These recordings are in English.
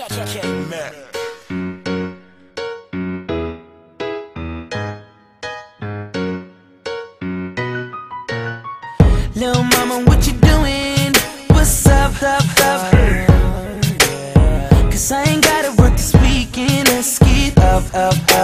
Little mama, what you doing? What's up, up, up? Cause I ain't gotta work this weekend. Let's get up, up, up.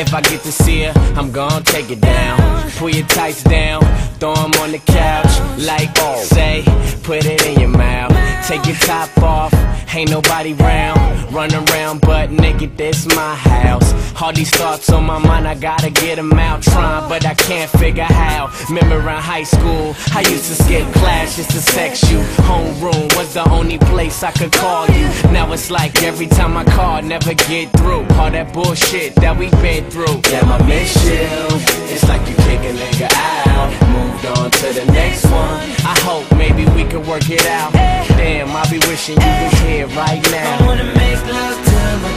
If I get to see her, I'm gon' take it down. Pull your tights down, throw 'em on the couch. Like, say, put it in your mouth. Take your top off, ain't nobody round. Run around butt naked, this my house. All these thoughts on my mind, I gotta get 'em out. Trying, but I can't figure how. Remember in high school, I used to skip class just to sex you. Homeroom was the only place I could call you. Now it's like every time I call, never get through. All that bullshit that we've been through. Damn, I miss you. It's like you kick a nigga out. Moved on to the next one. I hope maybe we could work it out. Eh. Damn, I'll be wishing you was here right now. I wanna make love to my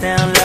down